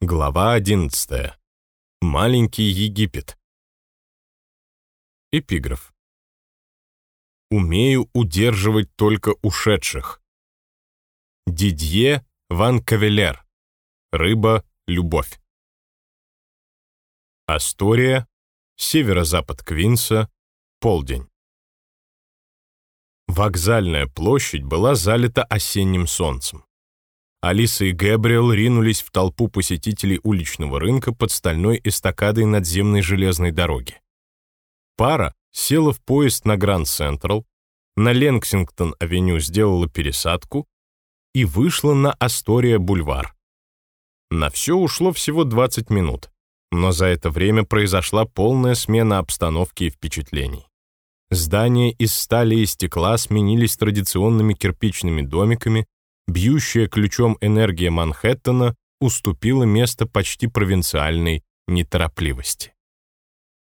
Глава 11. Маленький Египет. Эпиграф. Умею удерживать только ушедших. Дидье Ван Кавелер. Рыба, любовь. Астория, северо-запад Квинса, полдень. Вокзальная площадь была залита осенним солнцем. Алиса и Гэбриэл ринулись в толпу посетителей уличного рынка под стальной эстакадой надземной железной дороги. Пара села в поезд на Гранд Централ, на Ленксингтон-авеню сделала пересадку и вышла на Астория-бульвар. На все ушло всего 20 минут, но за это время произошла полная смена обстановки и впечатлений. Здания из стали и стекла сменились традиционными кирпичными домиками, бьющая ключом энергия Манхэттена уступила место почти провинциальной неторопливости.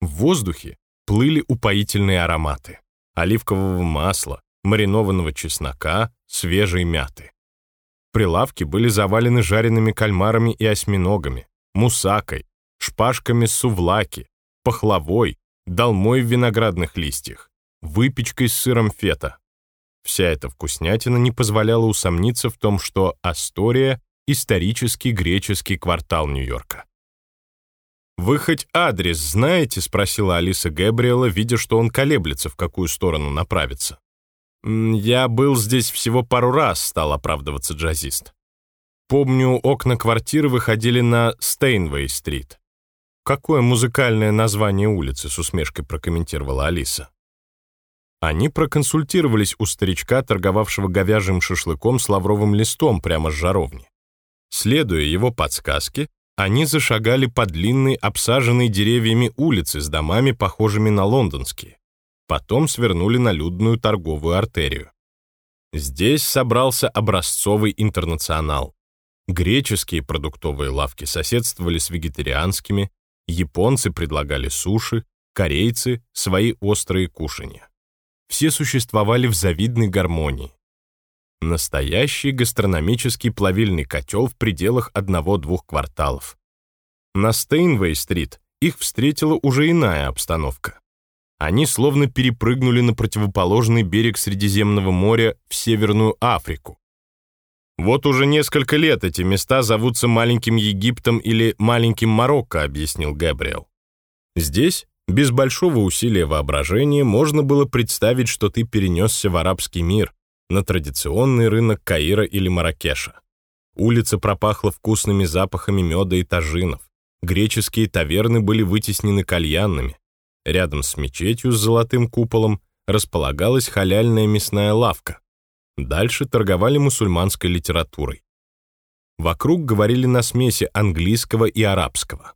В воздухе плыли упоительные ароматы оливкового масла, маринованного чеснока, свежей мяты. Прилавки были завалены жареными кальмарами и осьминогами, мусакой, шпажками сувлаки, пахлавой, долмой в виноградных листьях, выпечкой с сыром фета, Вся эта вкуснятина не позволяла усомниться в том, что Астория — исторический греческий квартал Нью-Йорка. «Вы хоть адрес знаете?» — спросила Алиса Гэбриэла, видя, что он колеблется, в какую сторону направиться. «Я был здесь всего пару раз», — стал оправдываться джазист. «Помню, окна квартиры выходили на Стейнвей-стрит». «Какое музыкальное название улицы?» — с усмешкой прокомментировала Алиса. Они проконсультировались у старичка, торговавшего говяжьим шашлыком с лавровым листом прямо с жаровни. Следуя его подсказке, они зашагали по длинной, обсаженной деревьями улице с домами, похожими на лондонские. Потом свернули на людную торговую артерию. Здесь собрался образцовый интернационал. Греческие продуктовые лавки соседствовали с вегетарианскими, японцы предлагали суши, корейцы — свои острые кушанья все существовали в завидной гармонии. Настоящий гастрономический плавильный котел в пределах одного-двух кварталов. На Стейнвей-стрит их встретила уже иная обстановка. Они словно перепрыгнули на противоположный берег Средиземного моря в Северную Африку. «Вот уже несколько лет эти места зовутся Маленьким Египтом или Маленьким Марокко», объяснил Габриэл. Здесь без большого усилия воображения можно было представить, что ты перенесся в арабский мир, на традиционный рынок Каира или Маракеша. Улица пропахла вкусными запахами меда и тажинов. Греческие таверны были вытеснены кальянными. Рядом с мечетью с золотым куполом располагалась халяльная мясная лавка. Дальше торговали мусульманской литературой. Вокруг говорили на смеси английского и арабского.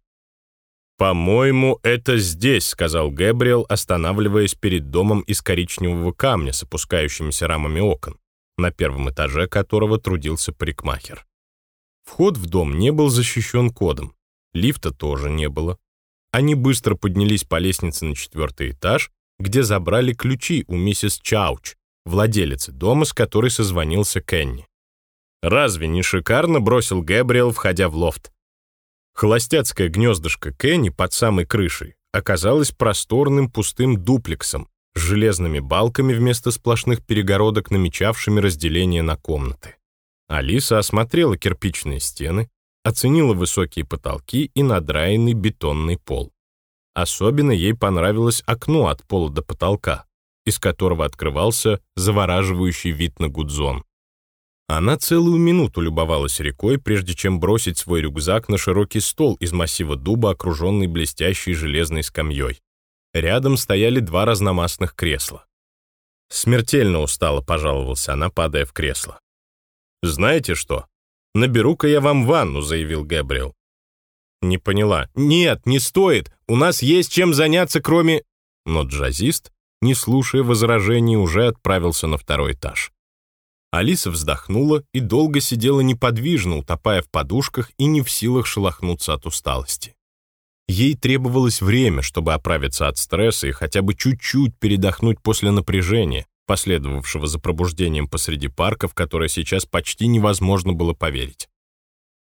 «По-моему, это здесь», — сказал Гэбриэл, останавливаясь перед домом из коричневого камня с опускающимися рамами окон, на первом этаже которого трудился парикмахер. Вход в дом не был защищен кодом, лифта тоже не было. Они быстро поднялись по лестнице на четвертый этаж, где забрали ключи у миссис Чауч, владелицы дома, с которой созвонился Кенни. «Разве не шикарно?» — бросил Гэбриэл, входя в лофт. Холостяцкое гнездышко Кенни под самой крышей оказалось просторным пустым дуплексом с железными балками вместо сплошных перегородок, намечавшими разделение на комнаты. Алиса осмотрела кирпичные стены, оценила высокие потолки и надраенный бетонный пол. Особенно ей понравилось окно от пола до потолка, из которого открывался завораживающий вид на Гудзон. Она целую минуту любовалась рекой, прежде чем бросить свой рюкзак на широкий стол из массива дуба, окруженный блестящей железной скамьей. Рядом стояли два разномастных кресла. Смертельно устала, пожаловался она, падая в кресло. «Знаете что? Наберу-ка я вам ванну», — заявил Гэбриэл. Не поняла. «Нет, не стоит. У нас есть чем заняться, кроме...» Но джазист, не слушая возражений, уже отправился на второй этаж. Алиса вздохнула и долго сидела неподвижно, утопая в подушках и не в силах шелохнуться от усталости. Ей требовалось время, чтобы оправиться от стресса и хотя бы чуть-чуть передохнуть после напряжения, последовавшего за пробуждением посреди парка, в которое сейчас почти невозможно было поверить.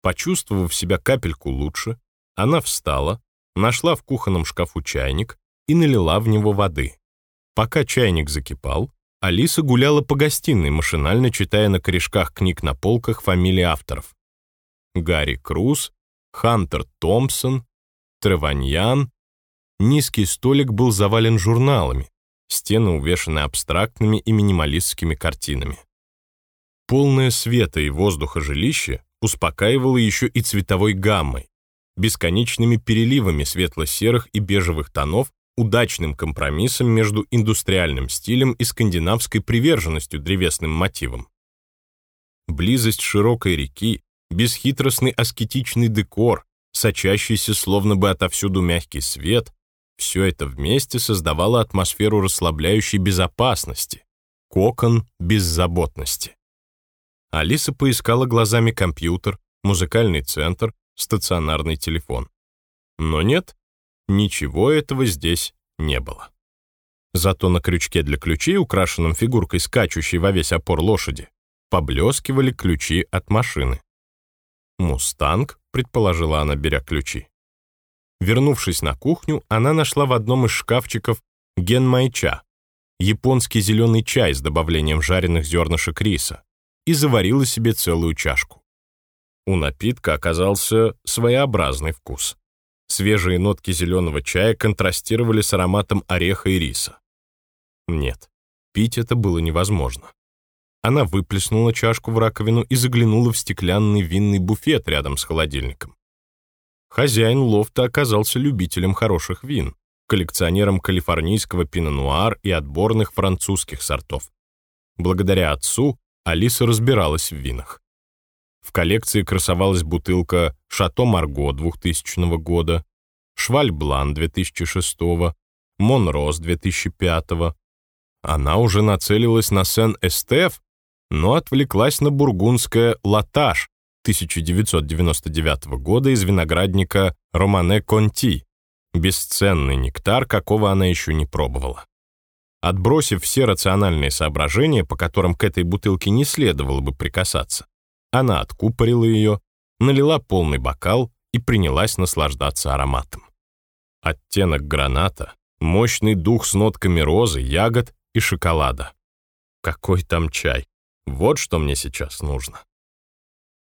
Почувствовав себя капельку лучше, она встала, нашла в кухонном шкафу чайник и налила в него воды. Пока чайник закипал, Алиса гуляла по гостиной, машинально читая на корешках книг на полках фамилии авторов. Гарри Круз, Хантер Томпсон, Треваньян. Низкий столик был завален журналами, стены увешаны абстрактными и минималистскими картинами. Полное света и воздуха жилище успокаивало еще и цветовой гаммой, бесконечными переливами светло-серых и бежевых тонов, удачным компромиссом между индустриальным стилем и скандинавской приверженностью древесным мотивам. Близость широкой реки, бесхитростный аскетичный декор, сочащийся словно бы отовсюду мягкий свет, все это вместе создавало атмосферу расслабляющей безопасности, кокон беззаботности. Алиса поискала глазами компьютер, музыкальный центр, стационарный телефон. Но нет, ничего этого здесь не было. Зато на крючке для ключей, украшенном фигуркой скачущей во весь опор лошади, поблескивали ключи от машины. «Мустанг», — предположила она, беря ключи. Вернувшись на кухню, она нашла в одном из шкафчиков генмайча, японский зеленый чай с добавлением жареных зернышек риса, и заварила себе целую чашку. У напитка оказался своеобразный вкус. Свежие нотки зеленого чая контрастировали с ароматом ореха и риса. Нет, пить это было невозможно. Она выплеснула чашку в раковину и заглянула в стеклянный винный буфет рядом с холодильником. Хозяин лофта оказался любителем хороших вин, коллекционером калифорнийского пино-нуар и отборных французских сортов. Благодаря отцу Алиса разбиралась в винах. В коллекции красовалась бутылка «Шато Марго» 2000 года, «Шваль Блан» 2006, «Монрос» 2005. Она уже нацелилась на Сен-Эстеф, но отвлеклась на бургундское «Латаш» 1999 года из виноградника Романе Конти, бесценный нектар, какого она еще не пробовала. Отбросив все рациональные соображения, по которым к этой бутылке не следовало бы прикасаться, она откупорила ее, налила полный бокал и принялась наслаждаться ароматом. Оттенок граната, мощный дух с нотками розы, ягод и шоколада. Какой там чай? Вот что мне сейчас нужно.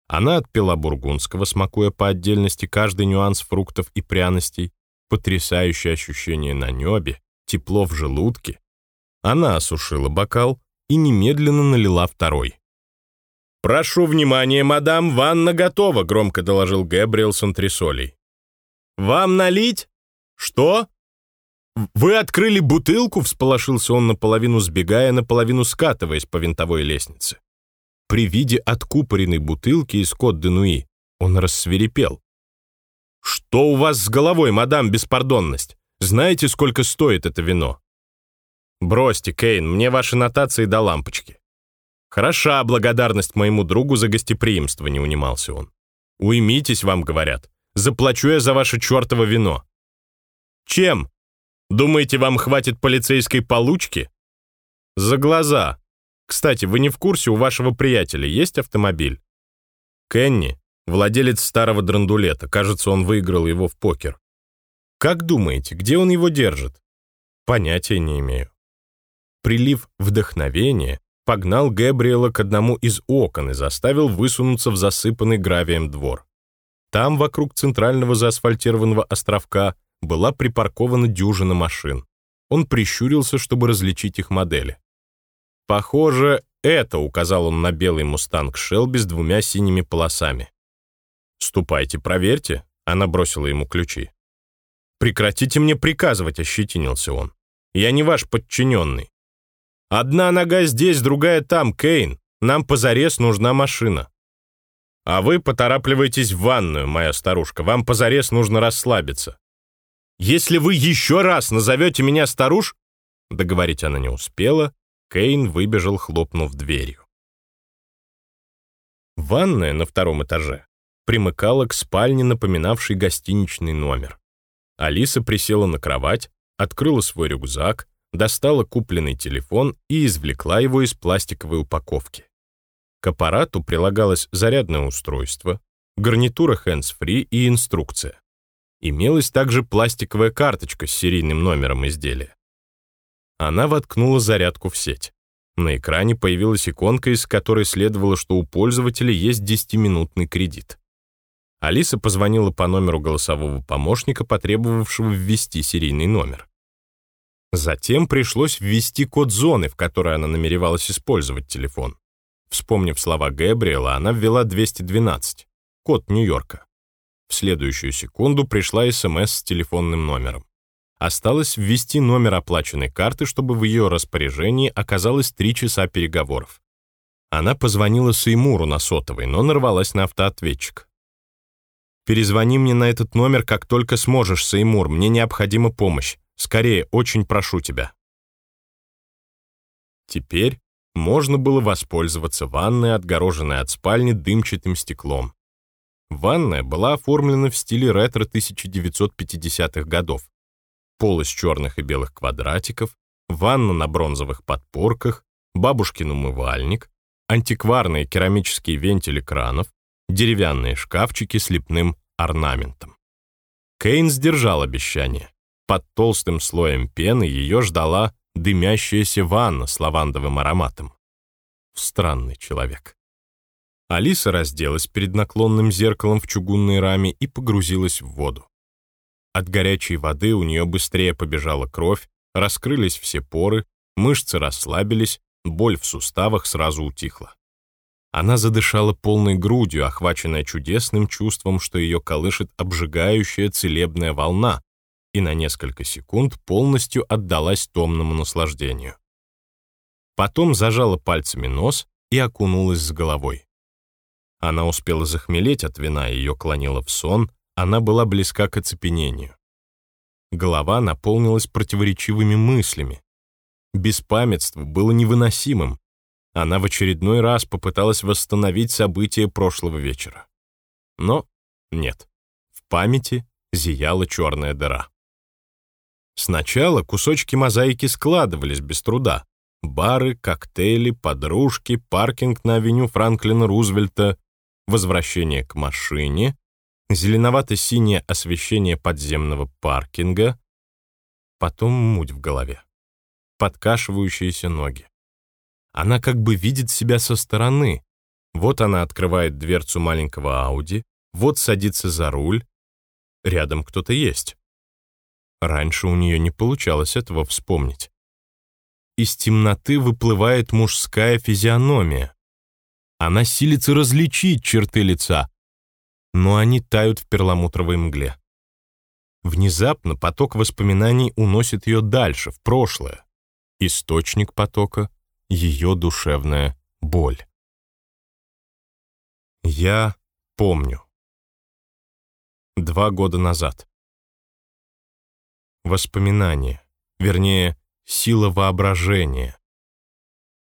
Она отпила бургундского, смакуя по отдельности каждый нюанс фруктов и пряностей, потрясающее ощущение на небе, тепло в желудке, она осушила бокал и немедленно налила второй. «Прошу внимания, мадам, ванна готова», — громко доложил Гэбриэл с антресолей. «Вам налить? Что?» «Вы открыли бутылку?» — всполошился он наполовину сбегая, наполовину скатываясь по винтовой лестнице. При виде откупоренной бутылки из Кот-де-Нуи он рассверепел. «Что у вас с головой, мадам, беспардонность? Знаете, сколько стоит это вино?» «Бросьте, Кейн, мне ваши нотации до лампочки». «Хороша благодарность моему другу за гостеприимство», — не унимался он. «Уймитесь, вам говорят. Заплачу я за ваше чертово вино». «Чем? Думаете, вам хватит полицейской получки?» «За глаза. Кстати, вы не в курсе, у вашего приятеля есть автомобиль?» «Кенни, владелец старого драндулета. Кажется, он выиграл его в покер». «Как думаете, где он его держит?» «Понятия не имею». Прилив вдохновения погнал Гэбриэла к одному из окон и заставил высунуться в засыпанный гравием двор. Там, вокруг центрального заасфальтированного островка, была припаркована дюжина машин. Он прищурился, чтобы различить их модели. «Похоже, это», — указал он на белый мустанг Шелби с двумя синими полосами. «Ступайте, проверьте», — она бросила ему ключи. «Прекратите мне приказывать», — ощетинился он. «Я не ваш подчиненный. Одна нога здесь, другая там, Кейн. Нам позарез нужна машина. А вы поторапливаетесь в ванную, моя старушка. Вам позарез нужно расслабиться. Если вы еще раз назовете меня старуш... Договорить она не успела. Кейн выбежал, хлопнув дверью. Ванная на втором этаже примыкала к спальне, напоминавшей гостиничный номер. Алиса присела на кровать, открыла свой рюкзак, достала купленный телефон и извлекла его из пластиковой упаковки. К аппарату прилагалось зарядное устройство, гарнитура hands-free и инструкция. Имелась также пластиковая карточка с серийным номером изделия. Она воткнула зарядку в сеть. На экране появилась иконка, из которой следовало, что у пользователя есть 10-минутный кредит. Алиса позвонила по номеру голосового помощника, потребовавшего ввести серийный номер. Затем пришлось ввести код зоны, в которой она намеревалась использовать телефон. Вспомнив слова Гэбриэла, она ввела 212, код Нью-Йорка. В следующую секунду пришла СМС с телефонным номером. Осталось ввести номер оплаченной карты, чтобы в ее распоряжении оказалось три часа переговоров. Она позвонила Сеймуру на сотовый, но нарвалась на автоответчик. «Перезвони мне на этот номер, как только сможешь, Сеймур, мне необходима помощь. Скорее, очень прошу тебя». Теперь можно было воспользоваться ванной, отгороженной от спальни дымчатым стеклом. Ванная была оформлена в стиле ретро 1950-х годов пол из черных и белых квадратиков, ванна на бронзовых подпорках, бабушкин умывальник, антикварные керамические вентили кранов, деревянные шкафчики с лепным орнаментом. Кейн сдержал обещание. Под толстым слоем пены ее ждала дымящаяся ванна с лавандовым ароматом. Странный человек. Алиса разделась перед наклонным зеркалом в чугунной раме и погрузилась в воду. От горячей воды у нее быстрее побежала кровь, раскрылись все поры, мышцы расслабились, боль в суставах сразу утихла. Она задышала полной грудью, охваченная чудесным чувством, что ее колышет обжигающая целебная волна, и на несколько секунд полностью отдалась томному наслаждению. Потом зажала пальцами нос и окунулась с головой. Она успела захмелеть от вина, ее клонило в сон, она была близка к оцепенению. Голова наполнилась противоречивыми мыслями. Беспамятство было невыносимым. Она в очередной раз попыталась восстановить события прошлого вечера. Но нет, в памяти зияла черная дыра. Сначала кусочки мозаики складывались без труда. Бары, коктейли, подружки, паркинг на авеню Франклина Рузвельта, возвращение к машине, зеленовато-синее освещение подземного паркинга, потом муть в голове, подкашивающиеся ноги. Она как бы видит себя со стороны. Вот она открывает дверцу маленького Ауди, вот садится за руль, рядом кто-то есть. Раньше у нее не получалось этого вспомнить. Из темноты выплывает мужская физиономия. Она силится различить черты лица, но они тают в перламутровой мгле. Внезапно поток воспоминаний уносит ее дальше, в прошлое. Источник потока — ее душевная боль. Я помню. Два года назад. Воспоминания, вернее, сила воображения.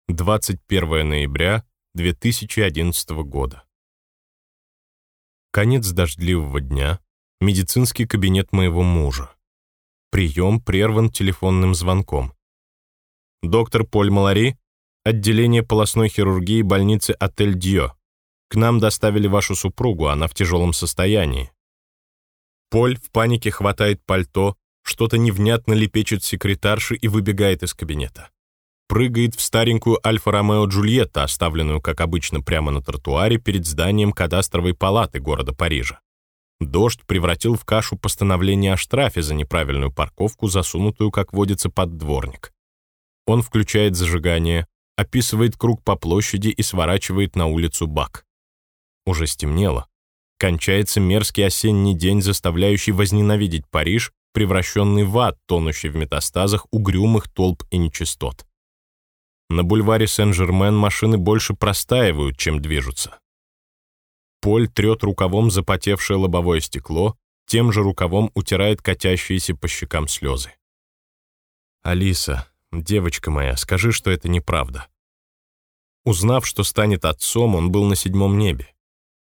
21 ноября 2011 года. Конец дождливого дня, медицинский кабинет моего мужа. Прием прерван телефонным звонком. Доктор Поль Малари, отделение полостной хирургии больницы «Отель Дьо». К нам доставили вашу супругу, она в тяжелом состоянии. Поль в панике хватает пальто, что-то невнятно лепечет секретарши и выбегает из кабинета прыгает в старенькую Альфа-Ромео Джульетта, оставленную, как обычно, прямо на тротуаре перед зданием кадастровой палаты города Парижа. Дождь превратил в кашу постановление о штрафе за неправильную парковку, засунутую, как водится, под дворник. Он включает зажигание, описывает круг по площади и сворачивает на улицу Бак. Уже стемнело. Кончается мерзкий осенний день, заставляющий возненавидеть Париж, превращенный в ад, тонущий в метастазах угрюмых толп и нечистот. На бульваре Сен-Жермен машины больше простаивают, чем движутся. Поль трет рукавом запотевшее лобовое стекло, тем же рукавом утирает катящиеся по щекам слезы. «Алиса, девочка моя, скажи, что это неправда». Узнав, что станет отцом, он был на седьмом небе.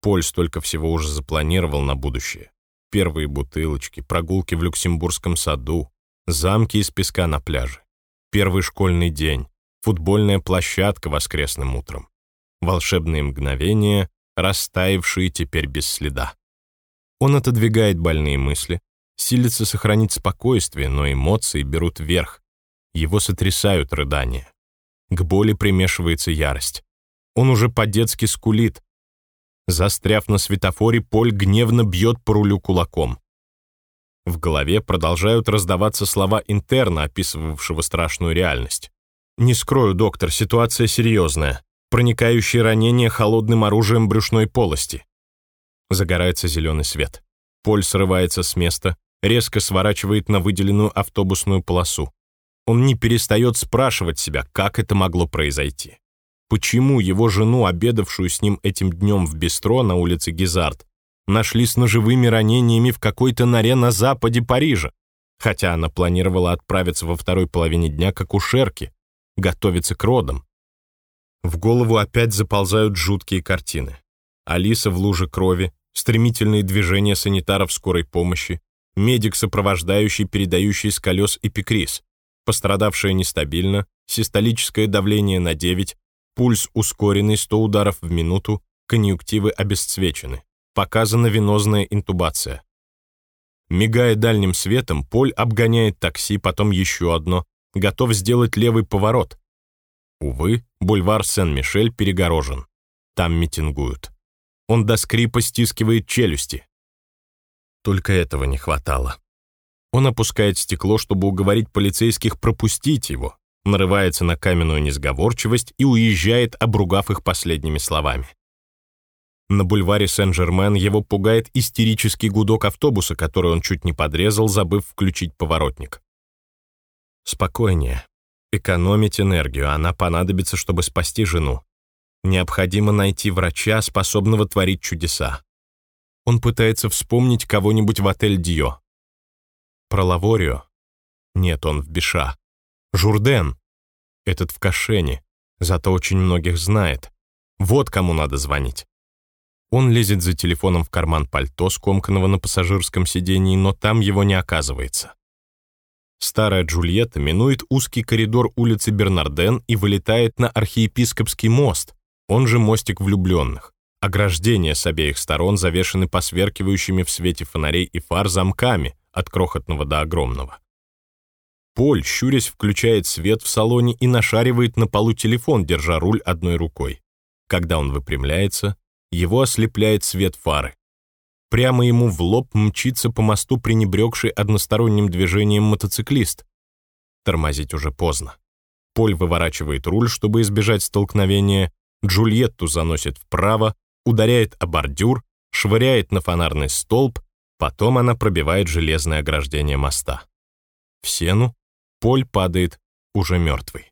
Поль столько всего уже запланировал на будущее. Первые бутылочки, прогулки в Люксембургском саду, замки из песка на пляже, первый школьный день, футбольная площадка воскресным утром, волшебные мгновения, растаявшие теперь без следа. Он отодвигает больные мысли, силится сохранить спокойствие, но эмоции берут верх. Его сотрясают рыдания. К боли примешивается ярость. Он уже по-детски скулит. Застряв на светофоре, Поль гневно бьет по рулю кулаком. В голове продолжают раздаваться слова интерна, описывавшего страшную реальность. «Не скрою, доктор, ситуация серьезная. Проникающее ранение холодным оружием брюшной полости». Загорается зеленый свет. Поль срывается с места, резко сворачивает на выделенную автобусную полосу. Он не перестает спрашивать себя, как это могло произойти. Почему его жену, обедавшую с ним этим днем в бистро на улице Гизард, нашли с ножевыми ранениями в какой-то норе на западе Парижа, хотя она планировала отправиться во второй половине дня к акушерке, готовиться к родам. В голову опять заползают жуткие картины. Алиса в луже крови, стремительные движения санитаров скорой помощи, медик, сопровождающий, передающий с колес эпикриз, пострадавшая нестабильно, систолическое давление на 9, пульс ускоренный 100 ударов в минуту, конъюнктивы обесцвечены. Показана венозная интубация. Мигая дальним светом, Поль обгоняет такси, потом еще одно, готов сделать левый поворот. Увы, бульвар Сен-Мишель перегорожен. Там митингуют. Он до скрипа стискивает челюсти. Только этого не хватало. Он опускает стекло, чтобы уговорить полицейских пропустить его, нарывается на каменную несговорчивость и уезжает, обругав их последними словами. На бульваре Сен-Жермен его пугает истерический гудок автобуса, который он чуть не подрезал, забыв включить поворотник. Спокойнее. Экономить энергию, она понадобится, чтобы спасти жену. Необходимо найти врача, способного творить чудеса. Он пытается вспомнить кого-нибудь в отель Дио. Про Лаворио? Нет, он в Биша. Журден? Этот в Кашене, зато очень многих знает. Вот кому надо звонить. Он лезет за телефоном в карман пальто, скомканного на пассажирском сидении, но там его не оказывается. Старая Джульетта минует узкий коридор улицы Бернарден и вылетает на архиепископский мост, он же мостик влюбленных. Ограждения с обеих сторон завешены посверкивающими в свете фонарей и фар замками, от крохотного до огромного. Поль, щурясь, включает свет в салоне и нашаривает на полу телефон, держа руль одной рукой. Когда он выпрямляется, его ослепляет свет фары. Прямо ему в лоб мчится по мосту пренебрегший односторонним движением мотоциклист. Тормозить уже поздно. Поль выворачивает руль, чтобы избежать столкновения, Джульетту заносит вправо, ударяет о бордюр, швыряет на фонарный столб, потом она пробивает железное ограждение моста. В сену Поль падает уже мертвый.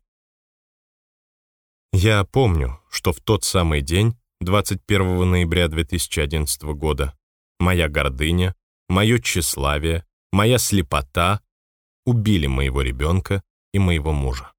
Я помню, что в тот самый день, 21 ноября 2011 года, моя гордыня, мое тщеславие, моя слепота убили моего ребенка и моего мужа.